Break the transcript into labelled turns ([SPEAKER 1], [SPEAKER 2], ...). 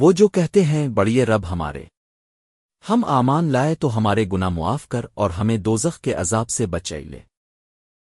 [SPEAKER 1] وہ جو کہتے ہیں، بڑیے رب ہمارے۔ ہم آمان لائے تو ہمارے گنا معاف کر اور ہمیں دوزخ کے عذاب سے بچائی لے۔